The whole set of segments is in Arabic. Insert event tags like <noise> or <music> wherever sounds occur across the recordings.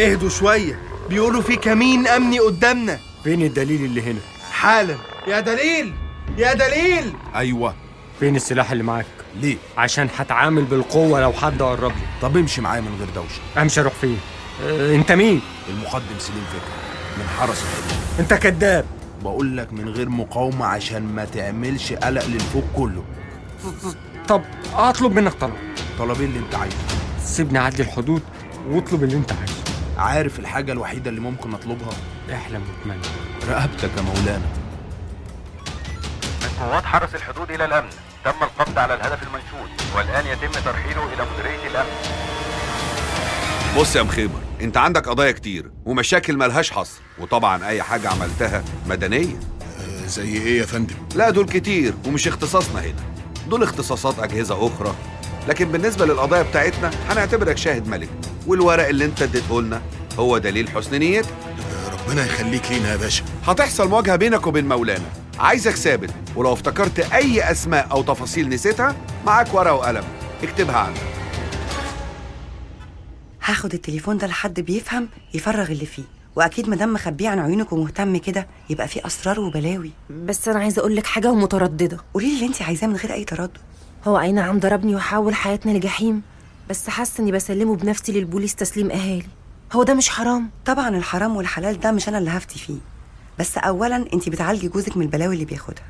اهدوا شوية. بيقولوا في كمين أمني قدامنا. فين الدليل اللي هنا؟ حالا. يا دليل! يا دليل! أيوه. فين السلاح اللي معاك؟ ليه؟ عشان هتعامل بالقوة لو حد قرب لي. طب امشي معايا من غير دوشة. أمشي أروح فين؟ أه أنت مين؟ المقدم سليم فكري من حرس الحدود أنت كذاب. بقول لك من غير مقاومة عشان ما تعملش قلق للفوق كله. طب اطلب منك طلب. طلبين اللي أنت عايزه. سيبني أعدي الحدود واطلب اللي أنت عايزه. عارف الحاجة الوحيدة اللي ممكن اطلبها احلم واتمنى رقبتك يا مولانا. من قوات حرس الحدود إلى الأمن. تم القبض على الهدف المنشود والآن يتم ترحيله إلى مديرية الأمن. بص يا مخيبر أنت عندك قضايا كتير ومشاكل ملهاش حصر وطبعا أي حاجة عملتها مدنية. زي إيه يا فندم؟ لا دول كتير ومش اختصاصنا هنا. دول اختصاصات أجهزة أخرى. لكن بالنسبة للقضايا بتاعتنا هنعتبرك شاهد ملك. والورق اللي انت اديته لنا هو دليل حسن نيتك. ربنا يخليك لينا يا باشا. هتحصل مواجهة بينك وبين مولانا. عايزك ثابت ولو افتكرت أي أسماء أو تفاصيل نسيتها معاك ورقة وقلم. اكتبها عندك. هاخد التليفون ده لحد بيفهم يفرغ اللي فيه. وأكيد مادام مخبيه عن عيونك ومهتم كده يبقى فيه أسرار وبلاوي. بس أنا عايزة أقول لك حاجة ومترددة. قولي لي اللي أنت عايزاه من غير أي تردد. هو أي نعم ضربني وحول حياتنا لجحيم. بس حاسة إني بسلمه بنفسي للبوليس تسليم أهالي. هو ده مش حرام؟ طبعا الحرام والحلال ده مش أنا اللي هفتي فيه. بس اولا انت بتعالجي جوزك من البلاوي اللي بياخدها.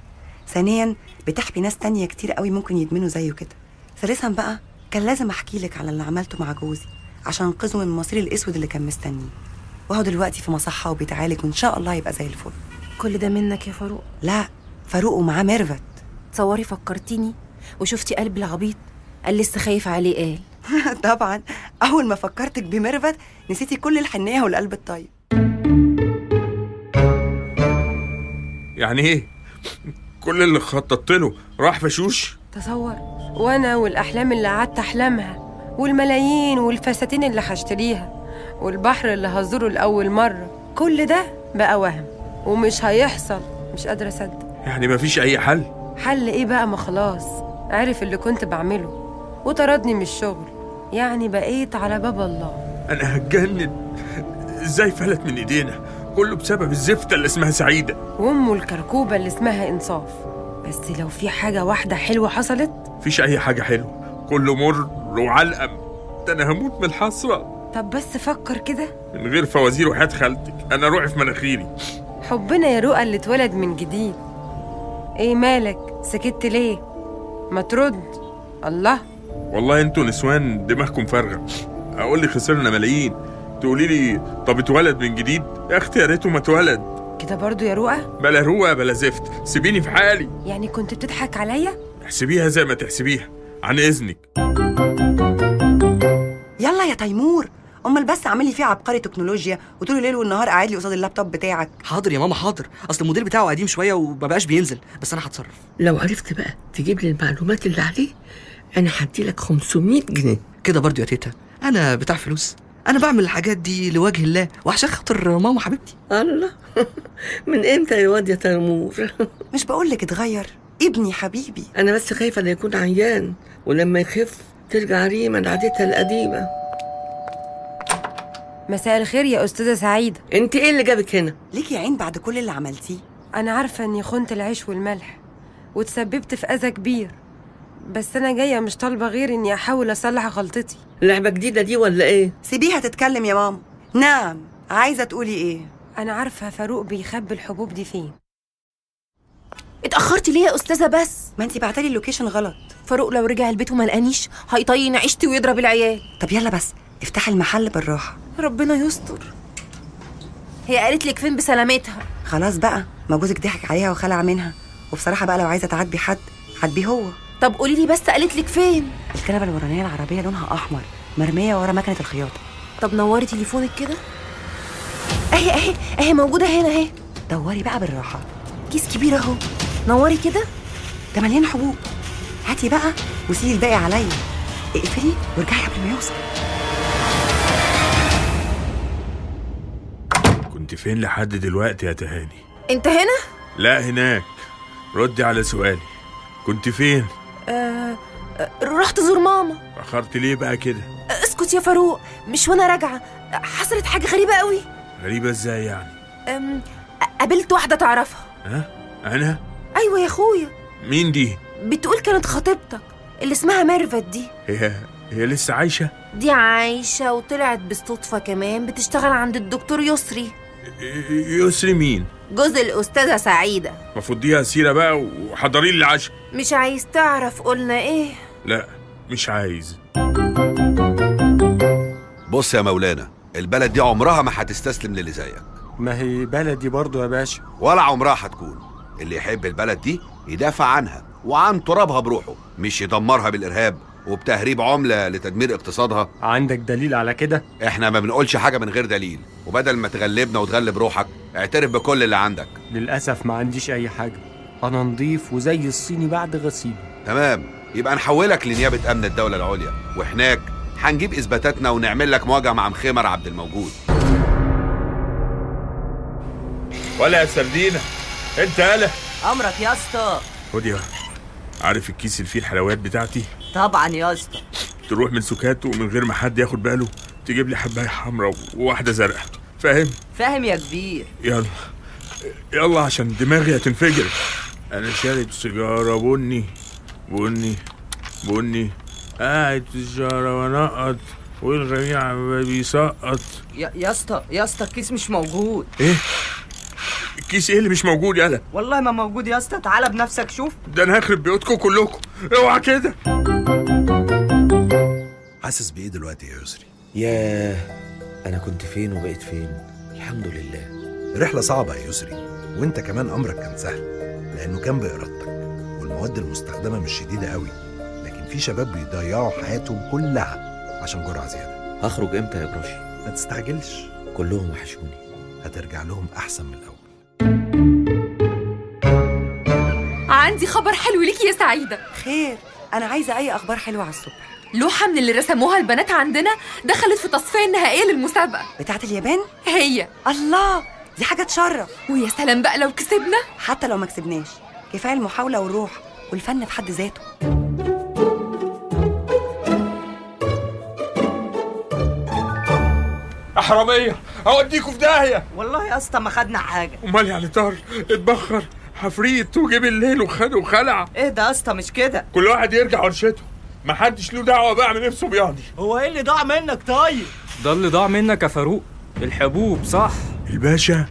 ثانيا بتحمي ناس تانية كتير قوي ممكن يدمنوا زيه كده. ثالثا بقى كان لازم أحكي لك على اللي عملته مع جوزي عشان انقذه من المصير الأسود اللي كان مستنيه. وهو دلوقتي في مصحة وبيتعالج وإن شاء الله يبقى زي الفل. كل ده منك يا فاروق؟ لا فاروق ومعاه ميرفت. تصوري فكرتيني وشفتي قلب العبيط قال لسه خايف عليه قال. <laughs> طبعا. أول ما فكرتك بميرفت نسيتي كل الحنية والقلب الطيب. يعني إيه؟ كل اللي خططت له راح فشوش؟ تصور وأنا والأحلام اللي قعدت أحلامها والملايين والفساتين اللي هشتريها والبحر اللي هزوره لأول مرة كل ده بقى وهم ومش هيحصل. مش قادرة أصدق. يعني مفيش أي حل؟ حل إيه بقى؟ ما خلاص. عرف اللي كنت بعمله وطردني من الشغل. يعني بقيت على باب الله. أنا هتجنن. إزاي فلت من إيدينا؟ كله بسبب الزفته اللي اسمها سعيدة. وامه الكركوبة اللي اسمها إنصاف. بس لو في حاجة واحدة حلوة حصلت؟ مفيش أي حاجة حلوة. كله مر وعلقم. ده أنا هموت من الحسرة. طب بس فكر كده. من غير فوازير وحياة خالتك. أنا روحي في مناخيري. حبنا يا رؤى اللي اتولد من جديد. إيه مالك؟ سكت ليه؟ ما ترد. الله. والله أنتوا نسوان دماغكم فارغة. أقول لي خسرنا ملايين. تقولي لي طب اتولد من جديد؟ يا أختي يا ريته ما اتولد. كده برضو يا رؤى؟ بلا روقه بلا زفت. سيبيني في حالي. يعني كنت بتضحك عليا؟ احسبيها زي ما تحسبيها عن إذنك. يلا يا تيمور. امال بس عامل لي فيه عبقري تكنولوجيا وطول الليل والنهار قاعد لي قصاد اللابتوب بتاعك. حاضر يا ماما حاضر. أصل الموديل بتاعه قديم شوية ومبقاش بينزل بس أنا هتصرف. لو عرفت بقى تجيب لي المعلومات اللي عليه أنا هدي لك 500 جنيه. كده برضو يا تيتا. أنا بتاع فلوس. أنا بعمل الحاجات دي لوجه الله وعشان خاطر ماما حبيبتي الله. <laughs> من إمتى يا واد يا تيمور؟ <laughs> مش بقول لك اتغير. ابني حبيبي. أنا بس خايفة لا يكون عيان ولما يخف ترجع ريما لعادتها القديمة. مساء الخير يا أستاذة سعيدة. أنت إيه اللي جابك هنا؟ ليكي عين بعد كل اللي عملتيه. أنا عارفة إني خنت العيش والملح وتسببت في أذى كبير. بس أنا جاية مش طالبة غير إني أحاول أصلح غلطتي. لعبة جديدة دي ولا إيه؟ سيبيها تتكلم يا ماما. نعم عايزة تقولي إيه؟ أنا عارفة فاروق بيخبي الحبوب دي فين. اتأخرتي ليه يا أستاذة بس؟ ما انت بعتلي اللوكيشن غلط. فاروق لو رجع البيت وما لقانيش هيطين عيشتي ويضرب العيال. طب يلا بس افتحي المحل بالراحة. ربنا يستر. هي قالت لك فين بسلامتها؟ خلاص بقى ما جوزك ضحك عليها وخلع منها. وبصراحة بقى لو عايزة تعاتبي حد عاتبيه هو. طب قولي لي بس قالت لك فين؟ الكنبة الورانية العربية لونها أحمر مرمية ورا مكنة الخياطة. طب نوري تليفونك كده. اهي اهي اهي موجودة هنا اهي. دوري بقى بالراحة. كيس كبير اهو. نوري كده. ده مليان حبوب. هاتي بقى وسيبي الباقي عليا. اقفلي وارجعي قبل ما يوصل. كنت فين لحد دلوقتي يا تهاني؟ انت هنا؟ لا هناك. ردي على سؤالي. كنت فين؟ آه آه، رحت زور ماما. أخرت ليه بقى كده؟ اسكت يا فاروق مش وأنا راجعة. حصلت حاجة غريبة قوي. غريبة إزاي يعني؟ أم... قابلت واحدة تعرفها. ها؟ أنا؟ أيوه يا أخويا. مين دي؟ بتقول كانت خطيبتك اللي اسمها ميرفت دي. هي هي لسه عايشة؟ دي عايشة وطلعت بالصدفه كمان بتشتغل عند الدكتور يسري. يسري مين؟ جوز الأستاذة سعيدة. المفروض ديها سيرة بقى وحضرين العشاء مش عايز تعرف قلنا إيه؟ لا مش عايز. بص يا مولانا البلد دي عمرها ما هتستسلم للي زيك. ما هي بلدي برضو يا باشا. ولا عمرها هتكون. اللي يحب البلد دي يدافع عنها وعن ترابها بروحه مش يدمرها بالإرهاب وبتهريب عملة لتدمير اقتصادها. عندك دليل على كده؟ إحنا ما بنقولش حاجة من غير دليل وبدل ما تغلبنا وتغلب روحك اعترف بكل اللي عندك. للأسف ما عنديش أي حاجة. أنا نضيف وزي الصيني بعد غسيل تمام. يبقى نحولك لنيابة أمن الدولة العليا. وهناك هنجيب إثباتاتنا ونعمل لك مواجهة مع مخمر عبد الموجود. ولا يا سردينة أنت يالا أمرك يا أسطى. خد يا عارف الكيس اللي فيه الحلويات بتاعتي؟ طبعا يا أسطى. تروح من سكاته ومن غير ما حد ياخد باله تجيب لي حباية حمراء وواحدة زرقاء. فاهم؟ فاهم يا كبير. يلا. يلا عشان دماغي هتنفجر. أنا شارب سيجارة بني بني بني. قاعد في الشارع ونقط والغني عمال بيسقط. يا يا أسطى يا أسطى الكيس مش موجود. إيه؟ الكيس إيه اللي مش موجود يالا والله ما موجود يا اسطى تعالى بنفسك شوف. ده أنا هخرب بيوتكم كلكم. اوعى كده. حاسس بإيه دلوقتي يا يسري؟ ياه أنا كنت فين وبقيت فين؟ الحمد لله. رحلة صعبة يا يسري وأنت كمان أمرك كان سهل لأنه كان بإرادتك والمواد المستخدمة مش شديدة قوي لكن في شباب بيضيعوا حياتهم كلها عشان جرعة زيادة. هخرج إمتى يا براشي ما تستعجلش. كلهم وحشوني. هترجع لهم أحسن من الأول. عندي خبر حلو ليكي يا سعيدة. خير أنا عايزة أي أخبار حلوة على الصبح. لوحة من اللي رسموها البنات عندنا دخلت في تصفية النهائية للمسابقة. بتاعت اليابان؟ هي. الله دي حاجة تشرف. ويا سلام بقى لو كسبنا. حتى لو ما كسبناش. كفاية المحاولة والروح والفن في حد ذاته. يا حراميه أوديكوا في داهية. والله يا اسطى ما خدنا حاجة. أمال يعني طار اتبخر. حفريت وجه بالليل وخد وخلع. إيه ده يا اسطى مش كده؟ كل واحد يرجع ورشته. محدش له دعوة بقى من نفسه بيقضي. هو إيه اللي ضاع منك طيب؟ ده اللي ضاع منك يا فاروق. الحبوب صح. الباشا